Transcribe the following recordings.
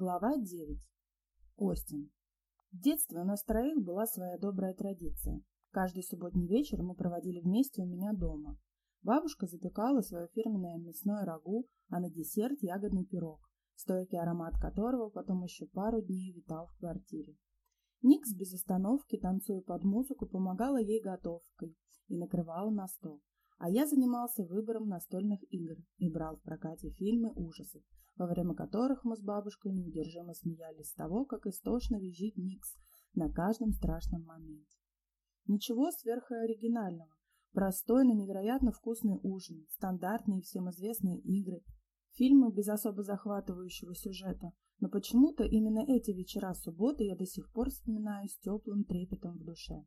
Глава 9. Остин. В детстве у нас троих была своя добрая традиция. Каждый субботний вечер мы проводили вместе у меня дома. Бабушка запекала свое фирменное мясное рагу, а на десерт ягодный пирог, стойкий аромат которого потом еще пару дней витал в квартире. Никс без остановки, танцуя под музыку, помогала ей готовкой и накрывала на стол. А я занимался выбором настольных игр и брал в прокате фильмы ужасов, во время которых мы с бабушкой неудержимо смеялись с того, как истошно визжит Никс на каждом страшном моменте. Ничего сверхоригинального. Простой, но невероятно вкусный ужин, стандартные всем известные игры, фильмы без особо захватывающего сюжета. Но почему-то именно эти вечера субботы я до сих пор вспоминаю с теплым трепетом в душе.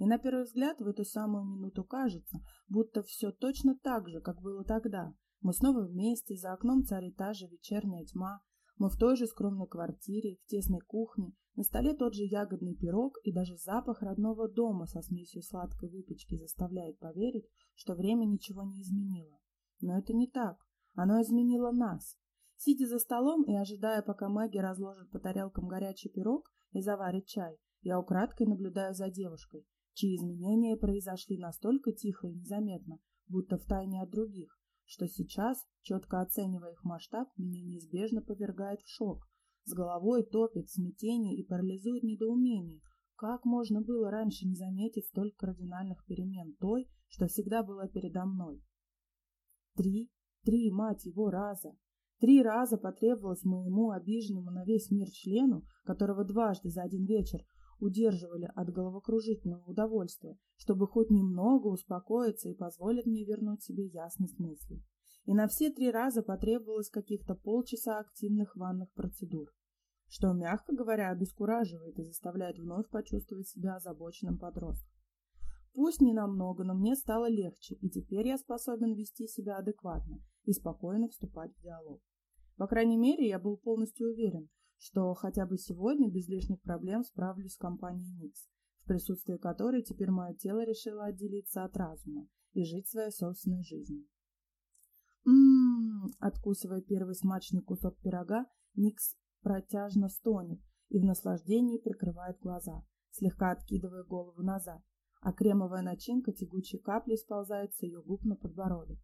И на первый взгляд в эту самую минуту кажется, будто все точно так же, как было тогда, мы снова вместе, за окном царит та же вечерняя тьма. Мы в той же скромной квартире, в тесной кухне, на столе тот же ягодный пирог и даже запах родного дома со смесью сладкой выпечки заставляет поверить, что время ничего не изменило. Но это не так. Оно изменило нас. Сидя за столом и ожидая, пока Мэгги разложит по тарелкам горячий пирог и заварит чай, я украдкой наблюдаю за девушкой, чьи изменения произошли настолько тихо и незаметно, будто в тайне от других что сейчас, четко оценивая их масштаб, меня неизбежно повергает в шок. С головой топит смятение и парализует недоумение. Как можно было раньше не заметить столь кардинальных перемен той, что всегда была передо мной? Три, три, мать его, раза. Три раза потребовалось моему обиженному на весь мир члену, которого дважды за один вечер удерживали от головокружительного удовольствия, чтобы хоть немного успокоиться и позволить мне вернуть себе ясность мыслей. И на все три раза потребовалось каких-то полчаса активных ванных процедур, что, мягко говоря, обескураживает и заставляет вновь почувствовать себя озабоченным подростком. Пусть не намного, но мне стало легче, и теперь я способен вести себя адекватно и спокойно вступать в диалог. По крайней мере, я был полностью уверен, что хотя бы сегодня без лишних проблем справлюсь с компанией Никс, в присутствии которой теперь мое тело решило отделиться от разума и жить своей собственной жизнью. Ммм, откусывая первый смачный кусок пирога, Никс протяжно стонет и в наслаждении прикрывает глаза, слегка откидывая голову назад, а кремовая начинка тягучей капли сползает с ее губ на подбородок.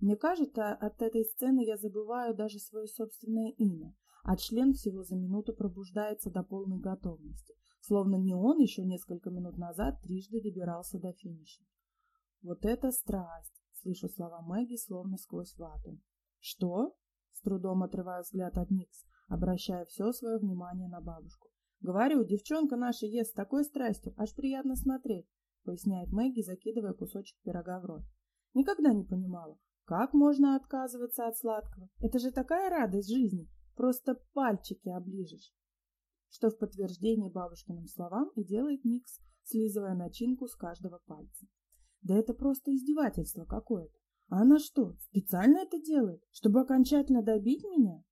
Мне кажется, от этой сцены я забываю даже свое собственное имя, а член всего за минуту пробуждается до полной готовности, словно не он еще несколько минут назад трижды добирался до финиша. Вот это страсть! Слышу слова Мэгги словно сквозь вату. Что? С трудом отрываю взгляд от Никс, обращая все свое внимание на бабушку. Говорю, девчонка наша ест с такой страстью, аж приятно смотреть, поясняет Мэгги, закидывая кусочек пирога в рот. Никогда не понимала, как можно отказываться от сладкого. Это же такая радость жизни. Просто пальчики оближешь. Что в подтверждение бабушкиным словам и делает Никс, слизывая начинку с каждого пальца. Да это просто издевательство какое-то. А она что, специально это делает, чтобы окончательно добить меня?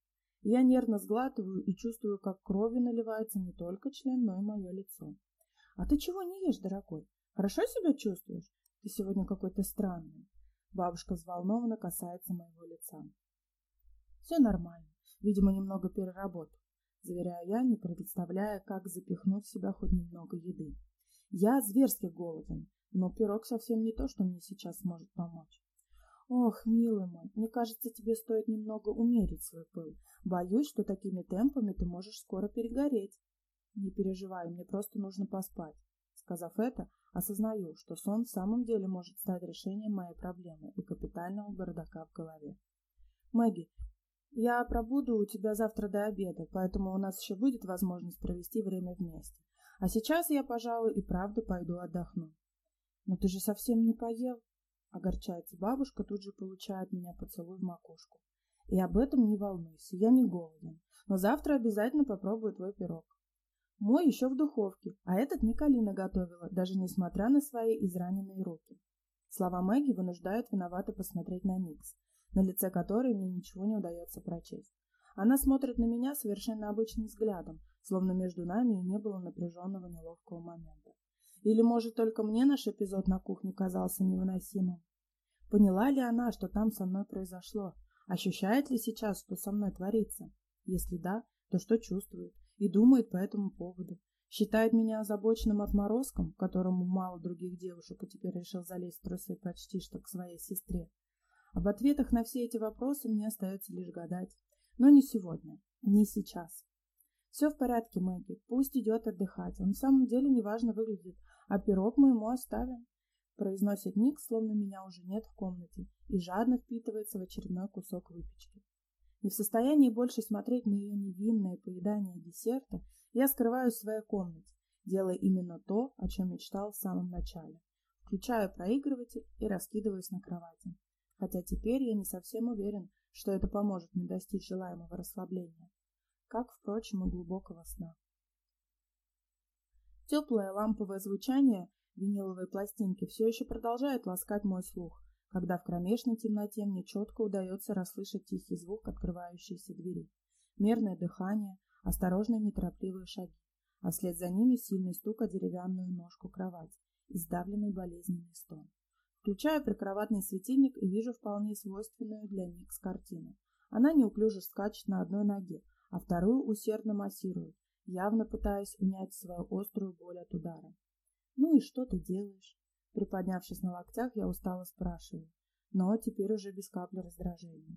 Я нервно сглатываю и чувствую, как кровью наливается не только член, но и мое лицо. А ты чего не ешь, дорогой? Хорошо себя чувствуешь? Ты сегодня какой-то странный. Бабушка взволнованно касается моего лица. Все нормально. Видимо, немного переработал, заверяю я, не представляя, как запихнуть в себя хоть немного еды. Я зверски голоден, но пирог совсем не то, что мне сейчас может помочь. Ох, милый мой, мне кажется, тебе стоит немного умерить свой пыл. Боюсь, что такими темпами ты можешь скоро перегореть. Не переживай, мне просто нужно поспать. Сказав это, осознаю, что сон в самом деле может стать решением моей проблемы и капитального бардака в голове. Мэгги, я пробуду у тебя завтра до обеда, поэтому у нас еще будет возможность провести время вместе. А сейчас я, пожалуй, и правда пойду отдохну. Но ты же совсем не поел. Огорчается бабушка, тут же получает меня поцелуй в макушку. И об этом не волнуйся, я не голоден. Но завтра обязательно попробую твой пирог. Мой еще в духовке, а этот Николина готовила, даже несмотря на свои израненные руки. Слова Мэгги вынуждают виновато посмотреть на Никс на лице которой мне ничего не удается прочесть. Она смотрит на меня совершенно обычным взглядом, словно между нами и не было напряженного неловкого момента. Или, может, только мне наш эпизод на кухне казался невыносимым? Поняла ли она, что там со мной произошло? Ощущает ли сейчас, что со мной творится? Если да, то, что чувствует, и думает по этому поводу. Считает меня озабоченным отморозком, которому мало других девушек, и теперь решил залезть в трусы почти что к своей сестре. Об ответах на все эти вопросы мне остается лишь гадать. Но не сегодня, не сейчас. Все в порядке, Мэгги, пусть идет отдыхать. Он в самом деле неважно выглядит, а пирог мы ему оставим. Произносит Ник, словно меня уже нет в комнате, и жадно впитывается в очередной кусок выпечки. Не в состоянии больше смотреть на ее невинное поедание десерта, я скрываюсь в своей комнате, делая именно то, о чем мечтал в самом начале. Включаю проигрыватель и раскидываюсь на кровати. Хотя теперь я не совсем уверен, что это поможет мне достичь желаемого расслабления. Как, впрочем, и глубокого сна. Теплое ламповое звучание виниловой пластинки все еще продолжает ласкать мой слух, когда в кромешной темноте мне четко удается расслышать тихий звук открывающейся двери, мерное дыхание, осторожные неторопливые шаги, а вслед за ними сильный стук о деревянную ножку кровати и сдавленный болезненный стон. Включаю прикроватный светильник и вижу вполне свойственную для Никс картину. Она неуклюже скачет на одной ноге, а вторую усердно массирует, явно пытаясь унять свою острую боль от удара. «Ну и что ты делаешь?» Приподнявшись на локтях, я устало спрашиваю, но теперь уже без капли раздражения.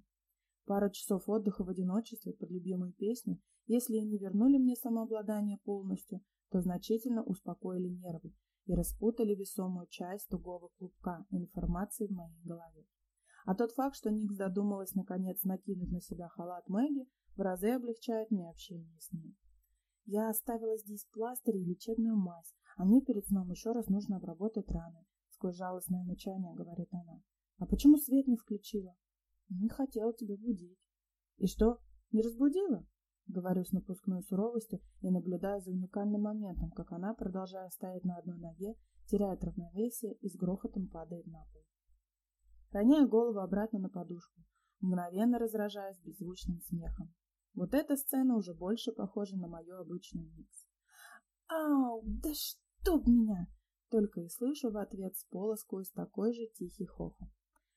Пара часов отдыха в одиночестве под любимые песни, если и не вернули мне самообладание полностью, то значительно успокоили нервы и распутали весомую часть тугого клубка информации в моей голове. А тот факт, что Никс додумалась наконец накинуть на себя халат Мэгги, в разы облегчает мне общение с ней. Я оставила здесь пластырь и лечебную мазь, а мне перед сном еще раз нужно обработать раны. Сквозь жалостное мычание говорит она. А почему свет не включила? Не хотела тебя будить. И что, не разбудила? Говорю с напускной суровостью и наблюдаю за уникальным моментом, как она, продолжая стоять на одной ноге, теряет равновесие и с грохотом падает на пол. Роняю голову обратно на подушку, мгновенно разражаясь беззвучным смехом. Вот эта сцена уже больше похожа на мою обычную микс. «Ау, да чтоб меня!» Только и слышу в ответ с пола сквозь такой же тихий хохот.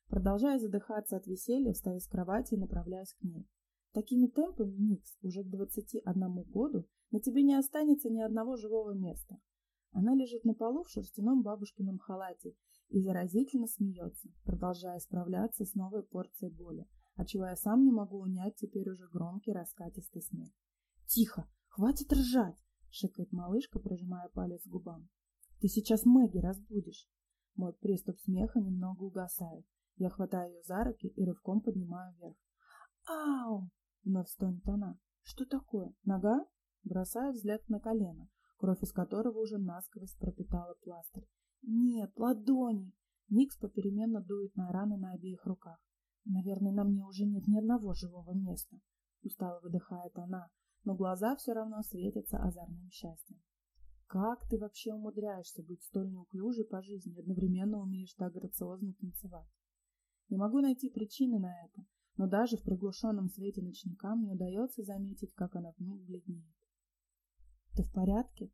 Продолжая задыхаться от веселья, встаю с кровати и направляюсь к ней. Такими темпами, Никс, уже к двадцати одному году на тебе не останется ни одного живого места. Она лежит на полу в шерстяном бабушкином халате и заразительно смеется, продолжая справляться с новой порцией боли, отчего я сам не могу унять теперь уже громкий раскатистый смех. «Тихо! Хватит ржать!» — шикает малышка, прижимая палец к губам. «Ты сейчас Мэгги разбудишь!» Мой приступ смеха немного угасает. Я хватаю ее за руки и рывком поднимаю вверх. «Ау!» — вновь стонет она. «Что такое? Нога?» Бросаю взгляд на колено, кровь из которого уже насквозь пропитала пластырь. «Нет, ладони!» Никс попеременно дует на раны на обеих руках. «Наверное, на мне уже нет ни одного живого места», — устало выдыхает она, но глаза все равно светятся озорным счастьем. «Как ты вообще умудряешься быть столь неуклюжей по жизни и одновременно умеешь так грациозно танцевать?» Не могу найти причины на это, но даже в приглушенном свете ночника мне удается заметить, как она вмиг бледнеет. «Ты в порядке?»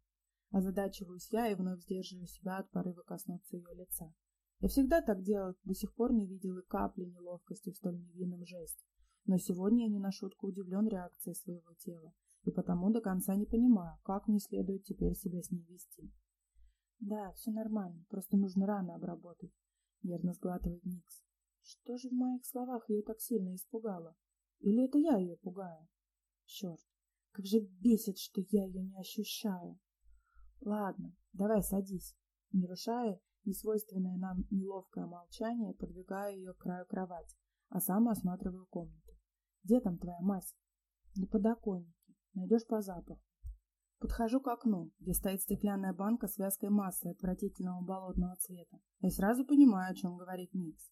Озадачиваюсь я и вновь сдерживаю себя от порыва коснуться ее лица. Я всегда так делал, до сих пор не видел и капли неловкости в столь невинном жесте. Но сегодня я не на шутку удивлен реакцией своего тела, и потому до конца не понимаю, как мне следует теперь себя с ней вести. «Да, все нормально, просто нужно рано обработать», — нервно сглатывает Никс. Что же в моих словах ее так сильно испугало? Или это я ее пугаю? Черт, как же бесит, что я ее не ощущаю. Ладно, давай садись. Нарушая несвойственное нам неловкое молчание, подвигаю ее к краю кровати, а сам осматриваю комнату. Где там твоя мазь? На подоконнике. Найдешь по запаху. Подхожу к окну, где стоит стеклянная банка с вязкой массой отвратительного болотного цвета. И сразу понимаю, о чем говорит Никс.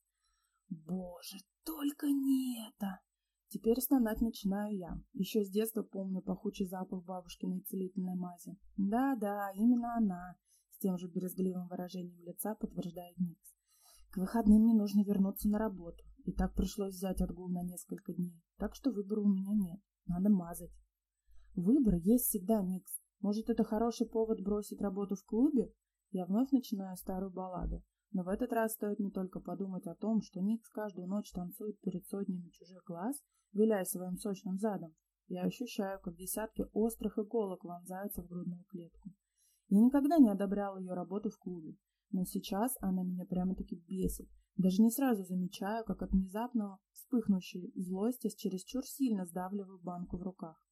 Боже, только не это! Теперь стонать начинаю я. Еще с детства помню пахучий запах бабушкиной целительной мази. Да-да, именно она, с тем же березгливым выражением лица подтверждает Никс. К выходным мне нужно вернуться на работу. И так пришлось взять отгул на несколько дней. Так что выбора у меня нет. Надо мазать. Выбор есть всегда, Никс. Может, это хороший повод бросить работу в клубе? Я вновь начинаю старую балладу. Но в этот раз стоит не только подумать о том, что Никс каждую ночь танцует перед сотнями чужих глаз, виляя своим сочным задом, Я ощущаю, как десятки острых иголок вонзаются в грудную клетку. Я никогда не одобрял ее работу в клубе, но сейчас она меня прямо-таки бесит. Даже не сразу замечаю, как от внезапного вспыхнувшей злости чересчур сильно сдавливаю банку в руках.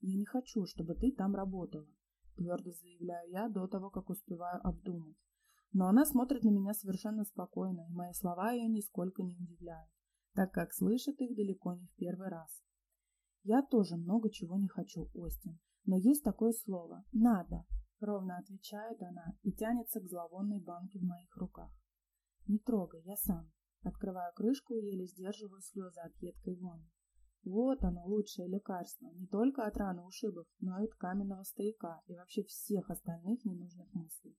«Я не хочу, чтобы ты там работала», — твердо заявляю я до того, как успеваю обдумать. Но она смотрит на меня совершенно спокойно, и мои слова ее нисколько не удивляют, так как слышит их далеко не в первый раз. Я тоже много чего не хочу, Остин, но есть такое слово «надо», ровно отвечает она и тянется к зловонной банке в моих руках. Не трогай, я сам. Открываю крышку и еле сдерживаю слезы от едкой вони. Вот оно, лучшее лекарство, не только от раны ушибов, но и от каменного стояка и вообще всех остальных ненужных мыслей.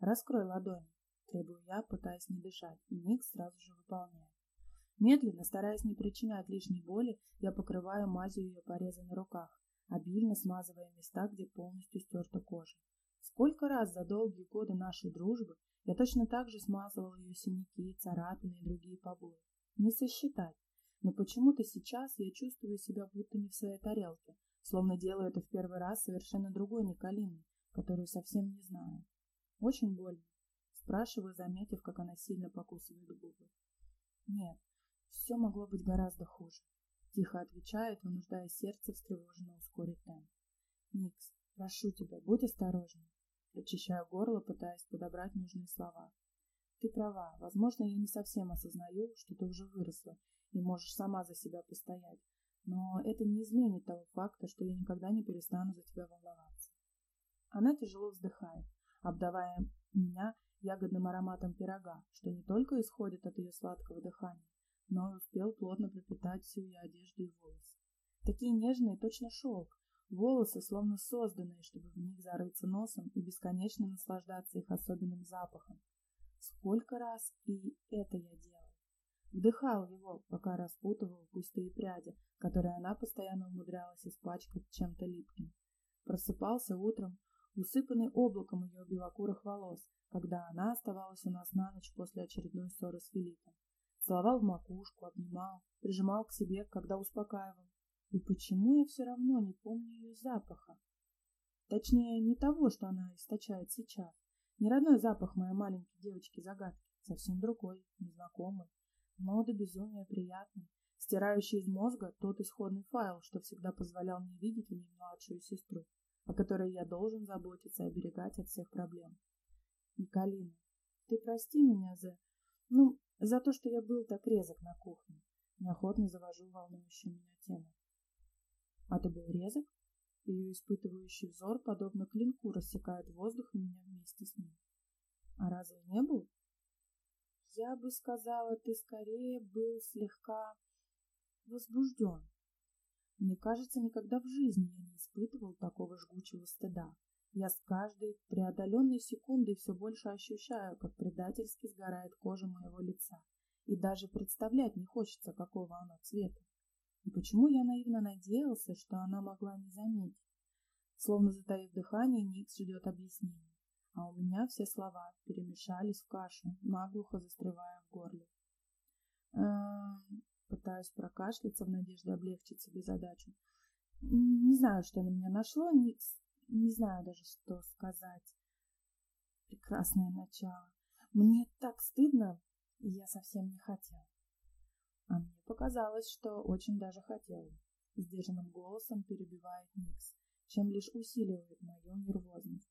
«Раскрой ладони», — требую я, пытаясь не дышать, и Ник сразу же выполняет. Медленно, стараясь не причинять лишней боли, я покрываю мазью ее порезы на руках, обильно смазывая места, где полностью стерта кожа. Сколько раз за долгие годы нашей дружбы я точно так же смазывала ее синяки, царапины и другие побои. Не сосчитать. Но почему-то сейчас я чувствую себя будто не в своей тарелке, словно делаю это в первый раз совершенно другой Николиной, которую совсем не знаю. Очень больно. Спрашиваю, заметив, как она сильно покусывает губы. Нет, все могло быть гораздо хуже. Тихо отвечает, вынуждая сердце встревоженно ускорить темп. Никс, прошу тебя, будь осторожней. Прочищаю горло, пытаясь подобрать нужные слова. Ты права, возможно, я не совсем осознаю, что ты уже выросла и можешь сама за себя постоять, но это не изменит того факта, что я никогда не перестану за тебя волноваться. Она тяжело вздыхает, обдавая меня ягодным ароматом пирога, что не только исходит от ее сладкого дыхания, но и успел плотно пропитать всю ее одежду и волосы. Такие нежные, точно шелк, волосы словно созданные, чтобы в них зарыться носом и бесконечно наслаждаться их особенным запахом. Сколько раз и это я делал. Вдыхал его, пока распутывал густые пряди, которые она постоянно умудрялась испачкать чем-то липким. Просыпался утром, усыпанный облаком ее белокурых волос, когда она оставалась у нас на ночь после очередной ссоры с Филиппом. Целовал в макушку, обнимал, прижимал к себе, когда успокаивал. И почему я все равно не помню ее запаха? Точнее, не того, что она источает сейчас. Не родной запах моей маленькой девочки-загадки, совсем другой, незнакомый, но до безумия приятный, стирающий из мозга тот исходный файл, что всегда позволял мне видеть в ней младшую сестру о которой я должен заботиться и оберегать от всех проблем. Николина, ты прости меня за... Ну, за то, что я был так резок на кухне. Неохотно завожу волнующую меня тему. А ты был резок? Ее испытывающий взор, подобно клинку, рассекает воздух и меня вместе с ним. А разве не был? Я бы сказала, ты скорее был слегка возбужден. Мне кажется, никогда в жизни я не испытывал такого жгучего стыда. Я с каждой преодоленной секундой все больше ощущаю, как предательски сгорает кожа моего лица. И даже представлять не хочется, какого оно цвета. И почему я наивно надеялся, что она могла не заметить? Словно затаив дыхание, Никс ждет объяснений. А у меня все слова перемешались в кашу, наглухо застревая в горле. Эм, Пытаюсь прокашляться в надежде облегчить себе задачу. Не знаю, что на меня нашло, не, не знаю даже, что сказать. Прекрасное начало. Мне так стыдно, я совсем не хотел. А мне показалось, что очень даже хотел. Сдержанным голосом перебивает Никс, чем лишь усиливает мою нервозность.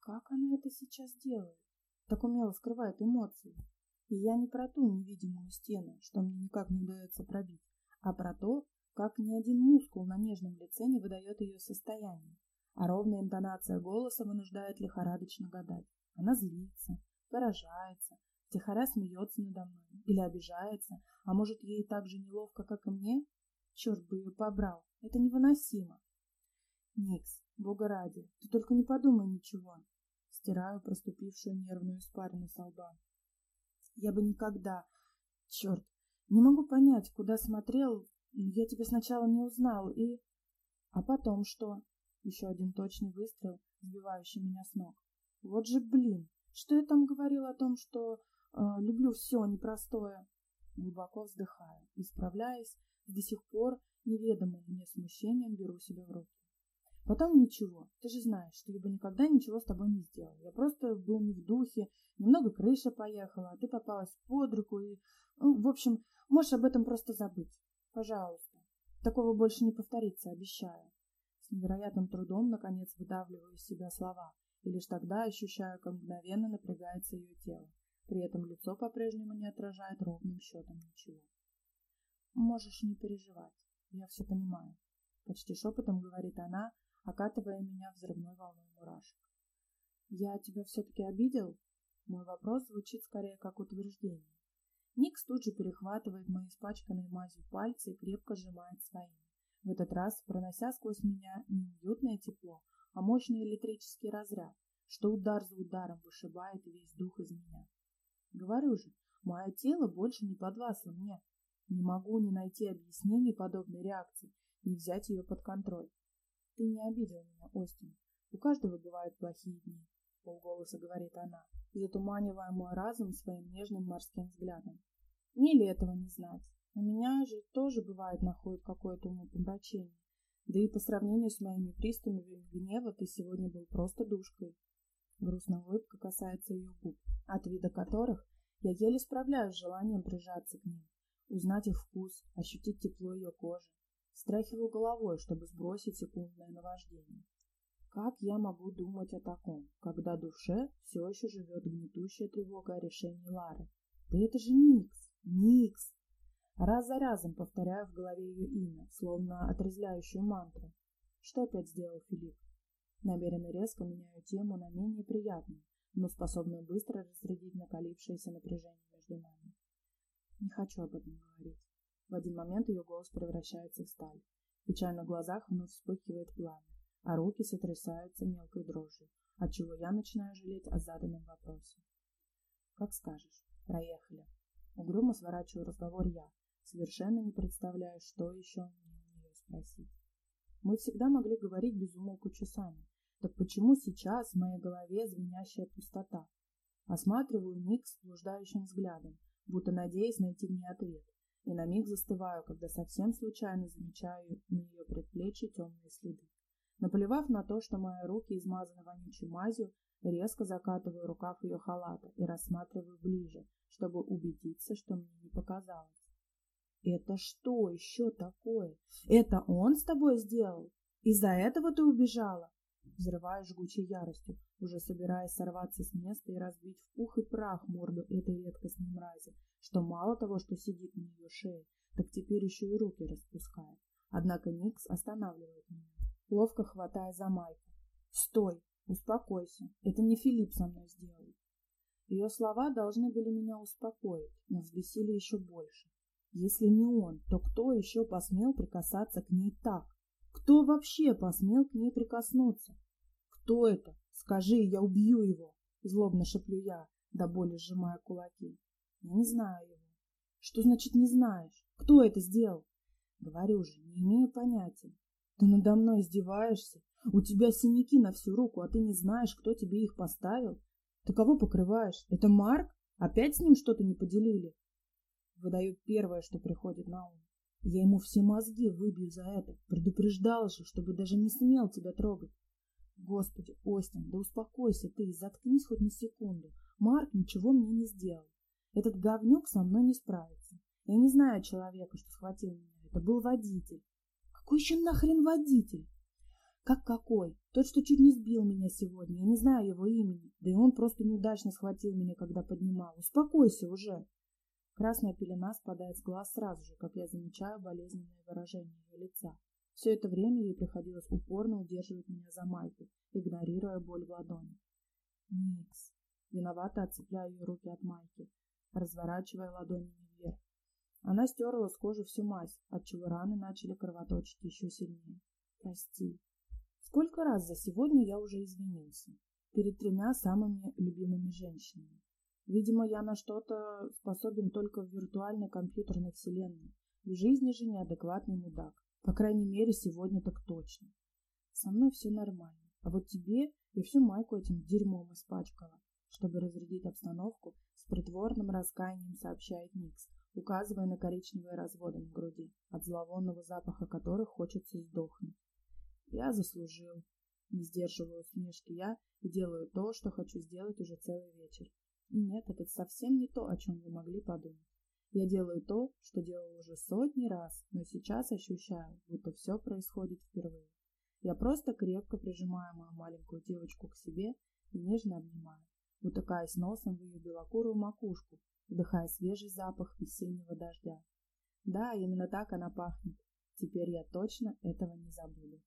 Как она это сейчас делает? Так умело скрывает эмоции. И я не про ту невидимую стену, что мне никак не удается пробить, а про то, как ни один мускул на нежном лице не выдает ее состояние, а ровная интонация голоса вынуждает лихорадочно гадать. Она злится, поражается, тихоря смеется надо мной или обижается, а может ей так же неловко, как и мне? Черт бы ее побрал, это невыносимо. Никс, бога ради, ты только не подумай ничего. Стираю проступившую нервную испарину со лба. Я бы никогда... Черт, не могу понять, куда смотрел. Я тебя сначала не узнал и... А потом что? Еще один точный выстрел, сбивающий меня с ног. Вот же блин! Что я там говорил о том, что люблю все непростое? Глубоко вздыхаю, исправляясь до сих пор Неведомым мне смущением беру себя в руки. Потом ничего. Ты же знаешь, что я бы никогда ничего с тобой не сделал. Я просто был не в духе, немного крыша поехала, а ты попалась под руку и... Ну, в общем, можешь об этом просто забыть. Пожалуйста. Такого больше не повторится, обещаю. С невероятным трудом, наконец, выдавливаю из себя слова, и лишь тогда ощущаю, как мгновенно напрягается ее тело. При этом лицо по-прежнему не отражает ровным счетом ничего. Можешь не переживать, я все понимаю. Почти шепотом говорит она, окатывая меня взрывной волной мурашек. «Я тебя все-таки обидел?» Мой вопрос звучит скорее как утверждение. Никс тут же перехватывает мои испачканные мазью пальцы и крепко сжимает своими. В этот раз пронося сквозь меня не уютное тепло, а мощный электрический разряд, что удар за ударом вышибает весь дух из меня. Говорю же, мое тело больше не подвластно мне. Не могу не найти объяснений подобной реакции, не взять ее под контроль. Ты не обидел меня, Остин. У каждого бывают плохие дни, полголоса говорит она, затуманивая мой разум своим нежным морским взглядом. Мне ли этого не знать? На меня же тоже бывает находит какое-то умопомрачение. Да и по сравнению с моими приступами гнева ты сегодня был просто душкой. Грустная улыбка касается ее губ, от вида которых я еле справляюсь с желанием прижаться к ним, узнать их вкус, ощутить тепло ее кожи. Страхиваю головой, чтобы сбросить секундное наваждение. Как я могу думать о таком, когда душе все еще живет гнетущая тревога о решении Лары? Да это же Никс! Никс! Раз за разом повторяю в голове ее имя, словно отрезвляющую мантру. Что опять сделал Филипп? Намеренно резко меняю тему на менее приятную, но способную быстро разрядить накалившееся напряжение между нами. Не хочу об этом говорить. В один момент ее голос превращается в сталь. В печальных глазах вновь вспыхивает пламя, а руки сотрясаются мелкой дрожью, отчего я начинаю жалеть о заданном вопросе. «Как скажешь. Проехали». Угрюмо сворачиваю разговор я, совершенно не представляю, что еще мне у нее спросить. Мы всегда могли говорить без умолку часами. Так почему сейчас в моей голове звенящая пустота? Осматриваю Ник с блуждающим взглядом, будто надеясь найти в ней ответ и на миг застываю, когда совсем случайно замечаю на ее предплечье темные следы. Наплевав на то, что мои руки измазаны вонючей мазью, резко закатываю рукав ее халата и рассматриваю ближе, чтобы убедиться, что мне не показалось. «Это что еще такое? Это он с тобой сделал? Из-за этого ты убежала?» Взрываю жгучей яростью, уже собираясь сорваться с места и разбить в пух и прах морду этой редкостной мрази, что мало того, что сидит на ее шее, так теперь еще и руки распускает. Однако Никс останавливает меня, ловко хватая за майку. «Стой! Успокойся! Это не Филипп со мной сделал!» Ее слова должны были меня успокоить, но взбесили еще больше. Если не он, то кто еще посмел прикасаться к ней так? Кто вообще посмел к ней прикоснуться? Кто это? Скажи, я убью его! Злобно шеплю я, до боли сжимая кулаки. Я не знаю его. Что значит не знаешь? Кто это сделал? Говорю же, не имею понятия. Ты надо мной издеваешься? У тебя синяки на всю руку, а ты не знаешь, кто тебе их поставил? Ты кого покрываешь? Это Марк? Опять с ним что-то не поделили? Выдаю первое, что приходит на ум. Я ему все мозги выбью за это. Предупреждал же, чтобы даже не смел тебя трогать. Господи, Остин, да успокойся ты и заткнись хоть на секунду. Марк ничего мне не сделал. Этот говнюк со мной не справится. Я не знаю человека, что схватил меня. Это был водитель. Какой еще нахрен водитель? Как какой? Тот, что чуть не сбил меня сегодня. Я не знаю его имени. Да и он просто неудачно схватил меня, когда поднимал. Успокойся уже. Красная пелена спадает с глаз сразу же, как я замечаю болезненное выражение ее лица. Все это время ей приходилось упорно удерживать меня за майку, игнорируя боль в ладони. Никс. Виновато отцепляю ее руки от майки разворачивая ладонями вверх. Она стерла с кожи всю мазь, отчего раны начали кровоточить еще сильнее. Прости. Сколько раз за сегодня я уже извинился. Перед тремя самыми любимыми женщинами. Видимо, я на что-то способен только в виртуальной компьютерной вселенной. В жизни же неадекватный мудак. По крайней мере, сегодня так точно. Со мной все нормально. А вот тебе я всю майку этим дерьмом испачкала. Чтобы разрядить обстановку, с притворным раскаянием сообщает Никс, указывая на коричневые разводы на груди, от зловонного запаха которых хочется сдохнуть. Я заслужил. Не сдерживаю усмешки я и делаю то, что хочу сделать уже целый вечер. И нет, это совсем не то, о чем вы могли подумать. Я делаю то, что делал уже сотни раз, но сейчас ощущаю, будто все происходит впервые. Я просто крепко прижимаю мою маленькую девочку к себе и нежно обнимаю, утыкаясь носом в ее белокурую макушку, вдыхая свежий запах весеннего дождя. Да, именно так она пахнет. Теперь я точно этого не забуду.